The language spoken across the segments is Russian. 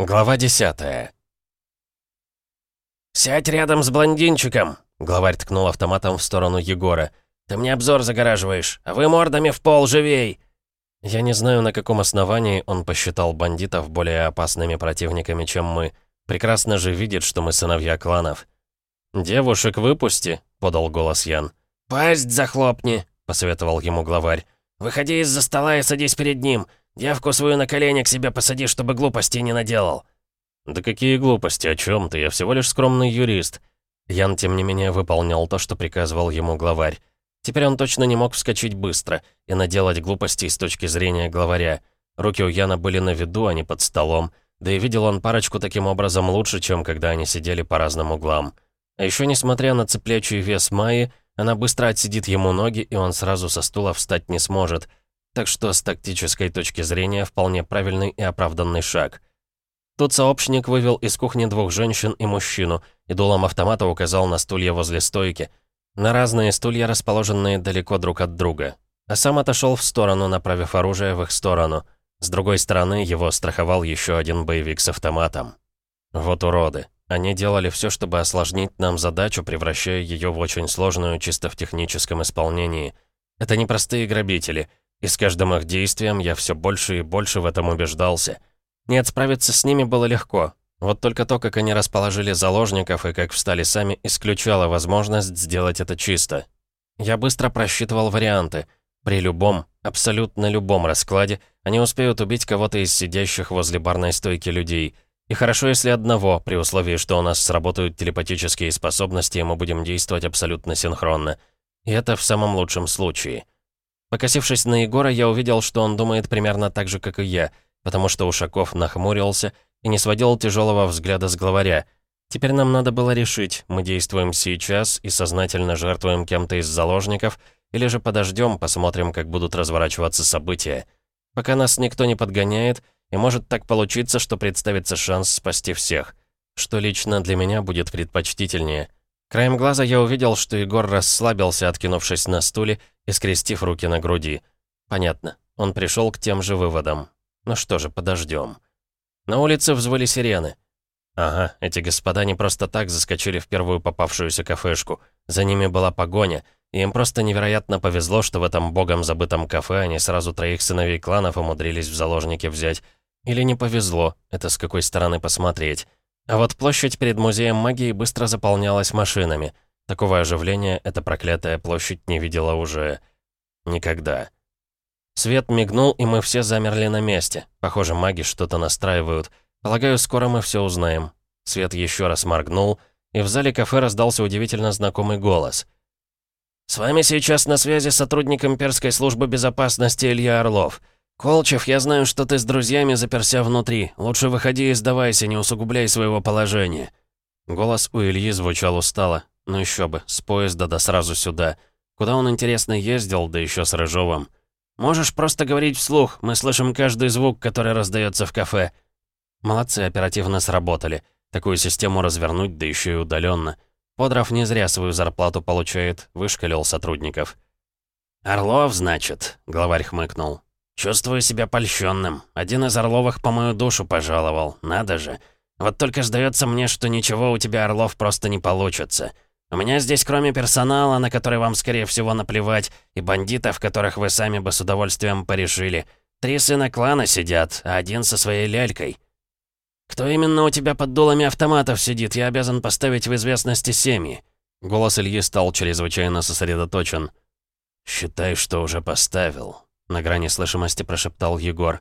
Глава 10 «Сядь рядом с блондинчиком!» Главарь ткнул автоматом в сторону Егора. «Ты мне обзор загораживаешь, а вы мордами в пол живей!» Я не знаю, на каком основании он посчитал бандитов более опасными противниками, чем мы. Прекрасно же видит, что мы сыновья кланов. «Девушек выпусти», — подал голос Ян. «Пасть захлопни», — посоветовал ему главарь. «Выходи из-за стола и садись перед ним. Девку свою на колени к себе посади, чтобы глупостей не наделал». «Да какие глупости, о чем ты? Я всего лишь скромный юрист». Ян, тем не менее, выполнял то, что приказывал ему главарь. Теперь он точно не мог вскочить быстро и наделать глупостей с точки зрения главаря. Руки у Яна были на виду, а не под столом. Да и видел он парочку таким образом лучше, чем когда они сидели по разным углам. А еще, несмотря на цеплячий вес Майи, она быстро отсидит ему ноги, и он сразу со стула встать не сможет. Так что с тактической точки зрения вполне правильный и оправданный шаг. Тут сообщник вывел из кухни двух женщин и мужчину, и дулом автомата указал на стулья возле стойки. На разные стулья, расположенные далеко друг от друга. А сам отошел в сторону, направив оружие в их сторону. С другой стороны, его страховал еще один боевик с автоматом. Вот уроды. Они делали все, чтобы осложнить нам задачу, превращая ее в очень сложную чисто в техническом исполнении. Это не простые грабители, и с каждым их действием я все больше и больше в этом убеждался — нет, справиться с ними было легко. Вот только то, как они расположили заложников и как встали сами, исключало возможность сделать это чисто. Я быстро просчитывал варианты. При любом, абсолютно любом раскладе они успеют убить кого-то из сидящих возле барной стойки людей. И хорошо, если одного, при условии, что у нас сработают телепатические способности, и мы будем действовать абсолютно синхронно. И это в самом лучшем случае. Покосившись на Егора, я увидел, что он думает примерно так же, как и я — потому что Ушаков нахмурился и не сводил тяжелого взгляда с главаря. Теперь нам надо было решить, мы действуем сейчас и сознательно жертвуем кем-то из заложников, или же подождем, посмотрим, как будут разворачиваться события. Пока нас никто не подгоняет, и может так получиться, что представится шанс спасти всех. Что лично для меня будет предпочтительнее. Краем глаза я увидел, что Егор расслабился, откинувшись на стуле и скрестив руки на груди. Понятно, он пришел к тем же выводам. Ну что же, подождем. На улице взвыли сирены. Ага, эти господа не просто так заскочили в первую попавшуюся кафешку. За ними была погоня, и им просто невероятно повезло, что в этом богом забытом кафе они сразу троих сыновей кланов умудрились в заложники взять. Или не повезло, это с какой стороны посмотреть. А вот площадь перед музеем магии быстро заполнялась машинами. Такого оживления эта проклятая площадь не видела уже... никогда. Свет мигнул, и мы все замерли на месте. Похоже, маги что-то настраивают. Полагаю, скоро мы все узнаем. Свет еще раз моргнул, и в зале кафе раздался удивительно знакомый голос. «С вами сейчас на связи сотрудник имперской службы безопасности Илья Орлов. Колчев, я знаю, что ты с друзьями заперся внутри. Лучше выходи и сдавайся, не усугубляй своего положения». Голос у Ильи звучал устало. Ну еще бы, с поезда да сразу сюда. Куда он, интересно, ездил, да еще с Рыжовым. «Можешь просто говорить вслух, мы слышим каждый звук, который раздается в кафе». Молодцы, оперативно сработали. Такую систему развернуть, да еще и удаленно. Подров не зря свою зарплату получает, вышкалил сотрудников. «Орлов, значит», — главарь хмыкнул. «Чувствую себя польщенным. Один из Орловых по мою душу пожаловал. Надо же. Вот только сдается мне, что ничего у тебя, Орлов, просто не получится. У меня здесь, кроме персонала, на который вам, скорее всего, наплевать, и бандитов, которых вы сами бы с удовольствием порешили, три сына клана сидят, а один со своей лялькой. Кто именно у тебя под дулами автоматов сидит, я обязан поставить в известности семьи». Голос Ильи стал чрезвычайно сосредоточен. «Считай, что уже поставил», — на грани слышимости прошептал Егор.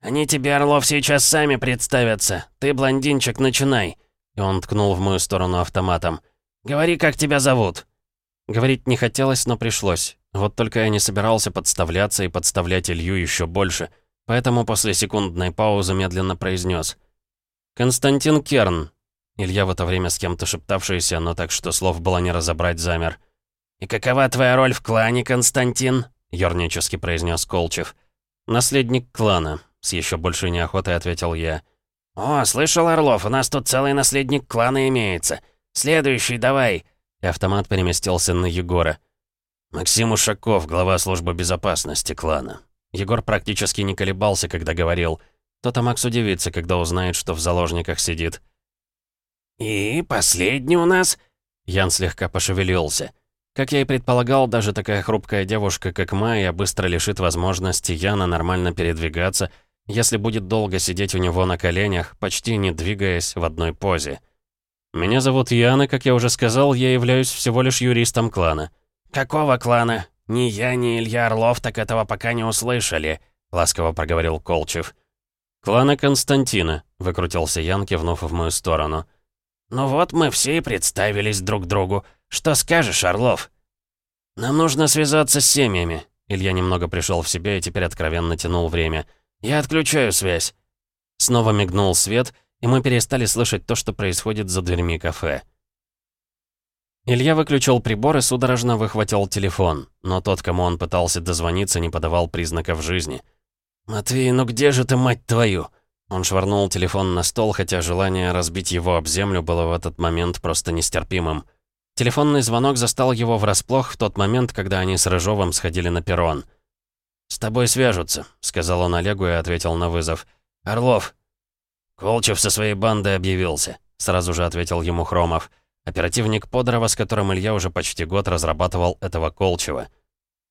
«Они тебе, Орлов, сейчас сами представятся. Ты, блондинчик, начинай». И он ткнул в мою сторону автоматом. «Говори, как тебя зовут». Говорить не хотелось, но пришлось. Вот только я не собирался подставляться и подставлять Илью еще больше. Поэтому после секундной паузы медленно произнес: «Константин Керн». Илья в это время с кем-то шептавшийся, но так что слов было не разобрать, замер. «И какова твоя роль в клане, Константин?» — ернически произнес Колчев. «Наследник клана», — с еще большей неохотой ответил я. «О, слышал, Орлов, у нас тут целый наследник клана имеется. «Следующий, давай!» И автомат переместился на Егора. «Максим Ушаков, глава службы безопасности клана». Егор практически не колебался, когда говорил. То-то Макс удивится, когда узнает, что в заложниках сидит. «И последний у нас?» Ян слегка пошевелился. Как я и предполагал, даже такая хрупкая девушка, как Майя, быстро лишит возможности Яна нормально передвигаться, если будет долго сидеть у него на коленях, почти не двигаясь в одной позе. «Меня зовут Ян, и, как я уже сказал, я являюсь всего лишь юристом клана». «Какого клана? Ни я, ни Илья Орлов так этого пока не услышали», — ласково проговорил Колчев. «Клана Константина», — выкрутился Ян, кивнув в мою сторону. «Ну вот мы все и представились друг другу. Что скажешь, Орлов?» «Нам нужно связаться с семьями». Илья немного пришел в себя и теперь откровенно тянул время. «Я отключаю связь». Снова мигнул свет, и мы перестали слышать то, что происходит за дверьми кафе. Илья выключил прибор и судорожно выхватил телефон, но тот, кому он пытался дозвониться, не подавал признаков жизни. «Матвей, ну где же ты, мать твою?» Он швырнул телефон на стол, хотя желание разбить его об землю было в этот момент просто нестерпимым. Телефонный звонок застал его врасплох в тот момент, когда они с Рыжовым сходили на перрон. «С тобой свяжутся», — сказал он Олегу и ответил на вызов. «Орлов». «Колчев со своей бандой объявился», — сразу же ответил ему Хромов. Оперативник Подорова, с которым Илья уже почти год разрабатывал этого Колчева.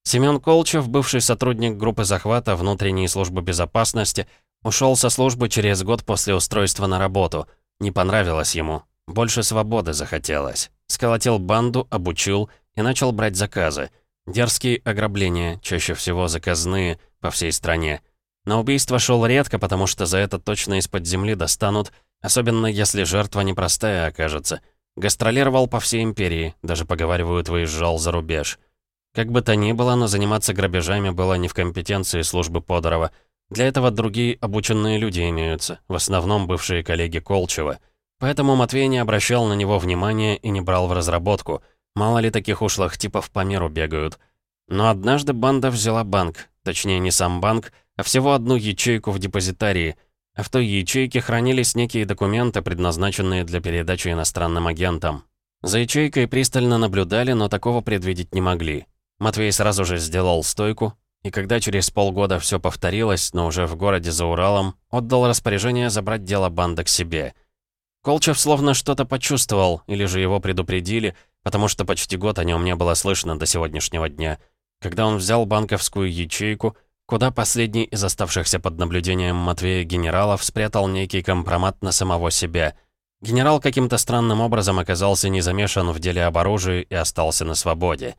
Семён Колчев, бывший сотрудник группы захвата внутренней службы безопасности, ушел со службы через год после устройства на работу. Не понравилось ему. Больше свободы захотелось. Сколотил банду, обучил и начал брать заказы. Дерзкие ограбления, чаще всего заказные, по всей стране. На убийство шел редко, потому что за это точно из-под земли достанут, особенно если жертва непростая окажется. Гастролировал по всей империи, даже, поговаривают, выезжал за рубеж. Как бы то ни было, но заниматься грабежами было не в компетенции службы Подорова. Для этого другие обученные люди имеются, в основном бывшие коллеги Колчева. Поэтому Матвей не обращал на него внимания и не брал в разработку. Мало ли таких ушлых типов по миру бегают. Но однажды банда взяла банк. Точнее, не сам банк, а всего одну ячейку в депозитарии. А в той ячейке хранились некие документы, предназначенные для передачи иностранным агентам. За ячейкой пристально наблюдали, но такого предвидеть не могли. Матвей сразу же сделал стойку, и когда через полгода все повторилось, но уже в городе за Уралом, отдал распоряжение забрать дело банды к себе — Колчев словно что-то почувствовал, или же его предупредили, потому что почти год о нем не было слышно до сегодняшнего дня. Когда он взял банковскую ячейку, куда последний из оставшихся под наблюдением Матвея генералов спрятал некий компромат на самого себя. Генерал каким-то странным образом оказался не замешан в деле об оружии и остался на свободе.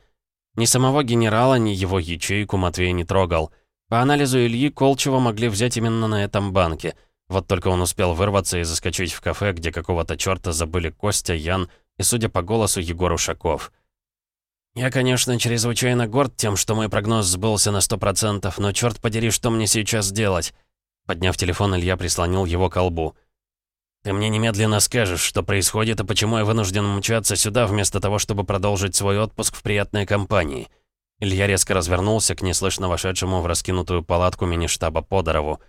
Ни самого генерала, ни его ячейку Матвей не трогал. По анализу Ильи Колчева могли взять именно на этом банке — вот только он успел вырваться и заскочить в кафе, где какого-то черта забыли Костя, Ян и, судя по голосу, Егор Ушаков. «Я, конечно, чрезвычайно горд тем, что мой прогноз сбылся на сто процентов, но черт подери, что мне сейчас делать?» Подняв телефон, Илья прислонил его к колбу. «Ты мне немедленно скажешь, что происходит и почему я вынужден мчаться сюда, вместо того, чтобы продолжить свой отпуск в приятной компании». Илья резко развернулся к неслышно вошедшему в раскинутую палатку мини-штаба Подорову.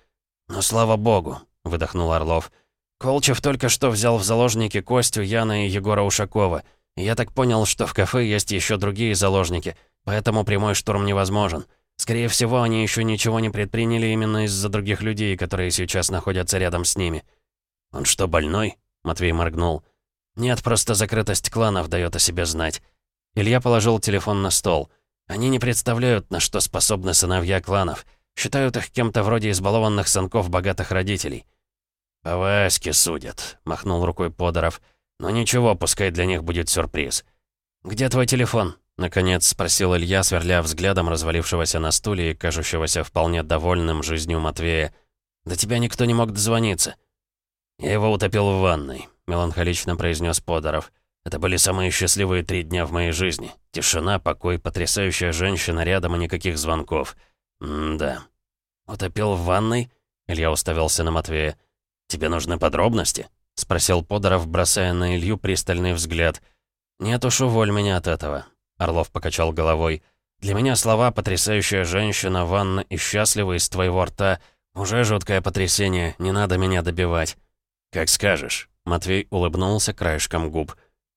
«Ну, слава богу, — выдохнул Орлов. «Колчев только что взял в заложники Костю, Яна и Егора Ушакова. я так понял, что в кафе есть еще другие заложники, поэтому прямой штурм невозможен. Скорее всего, они еще ничего не предприняли именно из-за других людей, которые сейчас находятся рядом с ними». «Он что, больной?» — Матвей моргнул. «Нет, просто закрытость кланов дает о себе знать». Илья положил телефон на стол. «Они не представляют, на что способны сыновья кланов». Считают их кем-то вроде избалованных сынков богатых родителей. «По Ваське судят», — махнул рукой Подоров. «Но ничего, пускай для них будет сюрприз». «Где твой телефон?» — наконец спросил Илья, сверля взглядом развалившегося на стуле и кажущегося вполне довольным жизнью Матвея. «До тебя никто не мог дозвониться». «Я его утопил в ванной», — меланхолично произнес Подоров. «Это были самые счастливые три дня в моей жизни. Тишина, покой, потрясающая женщина рядом и никаких звонков». «М-да». «Утопил в ванной?» Илья уставился на Матвея. «Тебе нужны подробности?» — спросил Подоров, бросая на Илью пристальный взгляд. «Нет уж, уволь меня от этого», — Орлов покачал головой. «Для меня слова «потрясающая женщина», «ванна» и «счастлива» из твоего рта уже жуткое потрясение, не надо меня добивать». «Как скажешь», — Матвей улыбнулся краешком губ.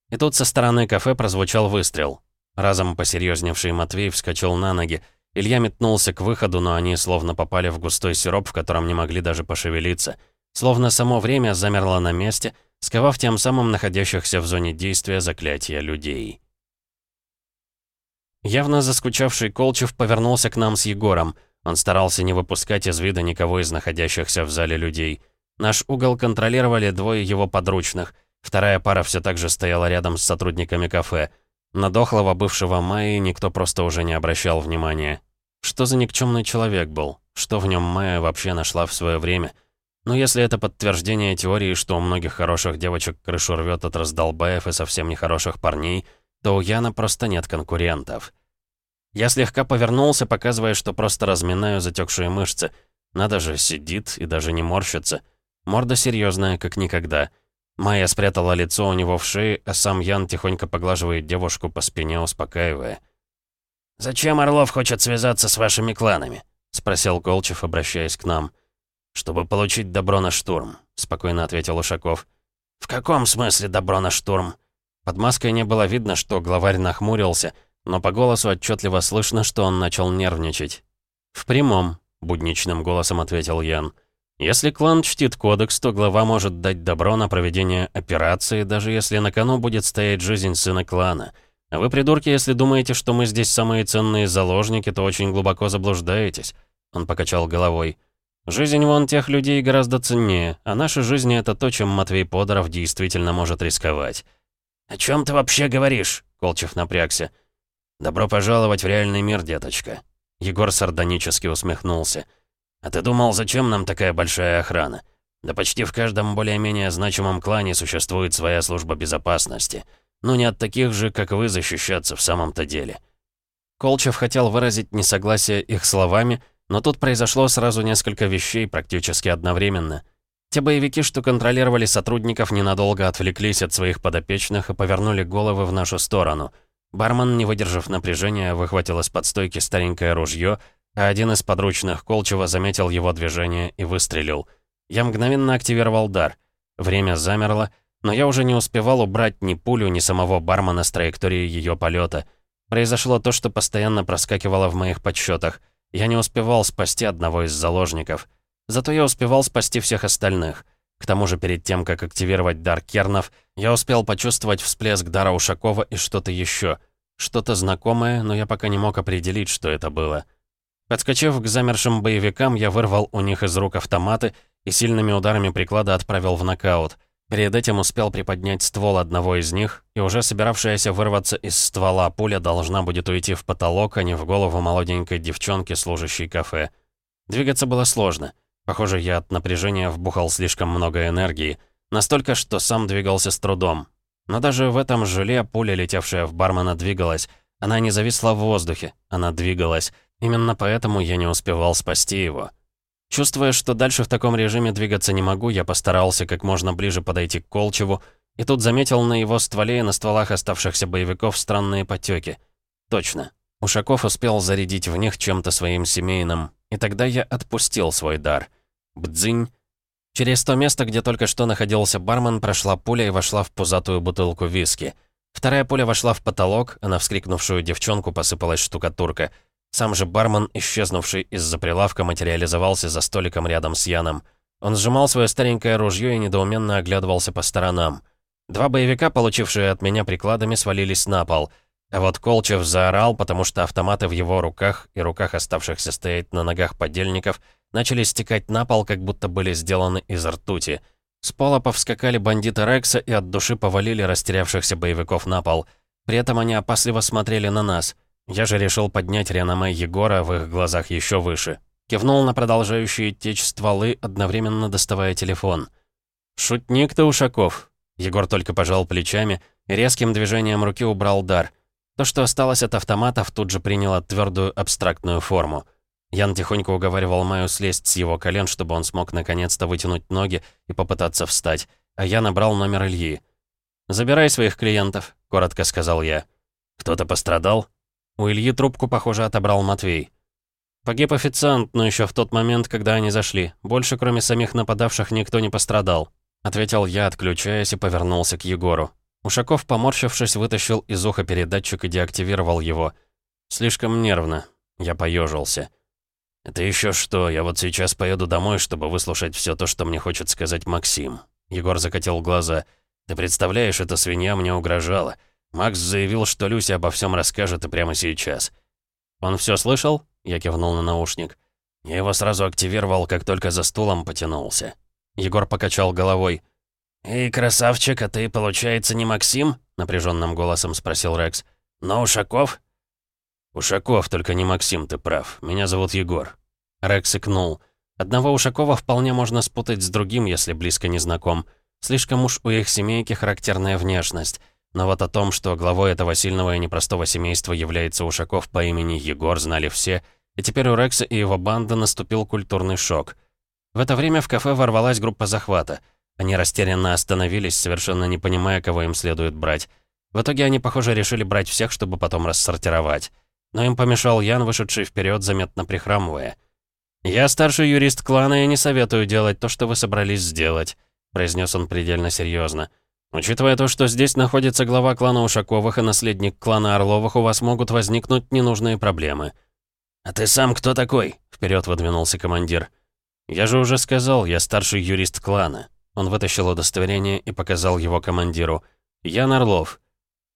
И тут со стороны кафе прозвучал выстрел. Разом посерьезневший Матвей вскочил на ноги, Илья метнулся к выходу, но они словно попали в густой сироп, в котором не могли даже пошевелиться. Словно само время замерло на месте, сковав тем самым находящихся в зоне действия заклятия людей. Явно заскучавший Колчев повернулся к нам с Егором. Он старался не выпускать из вида никого из находящихся в зале людей. Наш угол контролировали двое его подручных. Вторая пара все так же стояла рядом с сотрудниками кафе. На дохлого бывшего Майи никто просто уже не обращал внимания. Что за никчемный человек был? Что в нем Майя вообще нашла в свое время? Но если это подтверждение теории, что у многих хороших девочек крышу рвет от раздолбаев и совсем нехороших парней, то у Яна просто нет конкурентов. Я слегка повернулся, показывая, что просто разминаю затекшие мышцы. Надо же, сидит и даже не морщится. Морда серьезная, как никогда. Майя спрятала лицо у него в шее, а сам Ян тихонько поглаживает девушку по спине, успокаивая. «Зачем Орлов хочет связаться с вашими кланами?» — спросил Колчев, обращаясь к нам. «Чтобы получить добро на штурм», — спокойно ответил Ушаков. «В каком смысле добро на штурм?» Под маской не было видно, что главарь нахмурился, но по голосу отчетливо слышно, что он начал нервничать. «В прямом», — будничным голосом ответил Ян. «Если клан чтит кодекс, то глава может дать добро на проведение операции, даже если на кону будет стоять жизнь сына клана. А вы, придурки, если думаете, что мы здесь самые ценные заложники, то очень глубоко заблуждаетесь». Он покачал головой. «Жизнь вон тех людей гораздо ценнее, а наша жизнь — это то, чем Матвей Подоров действительно может рисковать». «О чем ты вообще говоришь?» — Колчев напрягся. «Добро пожаловать в реальный мир, деточка». Егор сардонически усмехнулся. «А ты думал, зачем нам такая большая охрана? Да почти в каждом более-менее значимом клане существует своя служба безопасности. Ну не от таких же, как вы, защищаться в самом-то деле». Колчев хотел выразить несогласие их словами, но тут произошло сразу несколько вещей практически одновременно — те боевики, что контролировали сотрудников, ненадолго отвлеклись от своих подопечных и повернули головы в нашу сторону. Бармен, не выдержав напряжения, выхватил из-под стойки старенькое ружье, а один из подручных Колчева заметил его движение и выстрелил. Я мгновенно активировал дар. Время замерло, но я уже не успевал убрать ни пулю, ни самого бармена с траектории ее полета. Произошло то, что постоянно проскакивало в моих подсчетах. Я не успевал спасти одного из заложников — Зато я успевал спасти всех остальных. К тому же перед тем, как активировать дар Кернов, я успел почувствовать всплеск дара Ушакова и что-то еще. Что-то знакомое, но я пока не мог определить, что это было. Подскочив к замершим боевикам, я вырвал у них из рук автоматы и сильными ударами приклада отправил в нокаут. Перед этим успел приподнять ствол одного из них, и уже собиравшаяся вырваться из ствола пуля должна будет уйти в потолок, а не в голову молоденькой девчонки, служащей кафе. Двигаться было сложно — Похоже, я от напряжения вбухал слишком много энергии. Настолько, что сам двигался с трудом. Но даже в этом желе пуля, летевшая в бармена, двигалась. Она не зависла в воздухе, она двигалась. Именно поэтому я не успевал спасти его. Чувствуя, что дальше в таком режиме двигаться не могу, я постарался как можно ближе подойти к Колчеву, и тут заметил на его стволе и на стволах оставшихся боевиков странные потеки. Точно. Ушаков успел зарядить в них чем-то своим семейным, и тогда я отпустил свой дар. Бдзынь. Через то место, где только что находился бармен, прошла пуля и вошла в пузатую бутылку виски. Вторая пуля вошла в потолок, а на вскрикнувшую девчонку посыпалась штукатурка. Сам же бармен, исчезнувший из-за прилавка, материализовался за столиком рядом с Яном. Он сжимал свое старенькое ружье и недоуменно оглядывался по сторонам. Два боевика, получившие от меня прикладами, свалились на пол — а вот Колчев заорал, потому что автоматы в его руках и руках оставшихся стоять на ногах подельников начали стекать на пол, как будто были сделаны из ртути. С пола повскакали бандиты Рекса и от души повалили растерявшихся боевиков на пол. При этом они опасливо смотрели на нас. Я же решил поднять реноме Егора в их глазах еще выше. Кивнул на продолжающие течь стволы, одновременно доставая телефон. «Шутник ты, Ушаков!» Егор только пожал плечами и резким движением руки убрал дар — то, что осталось от автоматов, тут же приняло твердую абстрактную форму. Ян тихонько уговаривал Маю слезть с его колен, чтобы он смог наконец-то вытянуть ноги и попытаться встать, а я набрал номер Ильи. «Забирай своих клиентов», — коротко сказал я. «Кто-то пострадал?» У Ильи трубку, похоже, отобрал Матвей. Погиб официант, но еще в тот момент, когда они зашли. Больше, кроме самих нападавших, никто не пострадал. Ответил я, отключаясь, и повернулся к Егору. Ушаков, поморщившись, вытащил из уха передатчик и деактивировал его. Слишком нервно. Я поежился. «Это еще что? Я вот сейчас поеду домой, чтобы выслушать все то, что мне хочет сказать Максим». Егор закатил глаза. «Ты представляешь, эта свинья мне угрожала. Макс заявил, что Люся обо всем расскажет и прямо сейчас». «Он все слышал?» Я кивнул на наушник. Я его сразу активировал, как только за стулом потянулся. Егор покачал головой. «Эй, красавчик, а ты, получается, не Максим?» Напряженным голосом спросил Рекс. «Но Ушаков?» «Ушаков, только не Максим, ты прав. Меня зовут Егор». Рекс икнул. Одного Ушакова вполне можно спутать с другим, если близко не знаком. Слишком уж у их семейки характерная внешность. Но вот о том, что главой этого сильного и непростого семейства является Ушаков по имени Егор, знали все, и теперь у Рекса и его банды наступил культурный шок. В это время в кафе ворвалась группа захвата. Они растерянно остановились, совершенно не понимая, кого им следует брать. В итоге они, похоже, решили брать всех, чтобы потом рассортировать. Но им помешал Ян, вышедший вперед, заметно прихрамывая. «Я старший юрист клана и не советую делать то, что вы собрались сделать», произнес он предельно серьезно. «Учитывая то, что здесь находится глава клана Ушаковых и наследник клана Орловых, у вас могут возникнуть ненужные проблемы». «А ты сам кто такой?» — вперед выдвинулся командир. «Я же уже сказал, я старший юрист клана». Он вытащил удостоверение и показал его командиру. «Ян Орлов,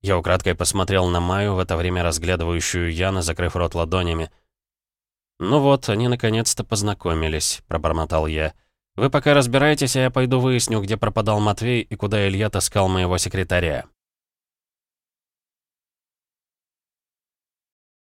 я украдкой посмотрел на Майю, в это время разглядывающую Яна, закрыв рот ладонями. «Ну вот, они наконец-то познакомились», — пробормотал я. «Вы пока разбирайтесь, а я пойду выясню, где пропадал Матвей и куда Илья таскал моего секретаря».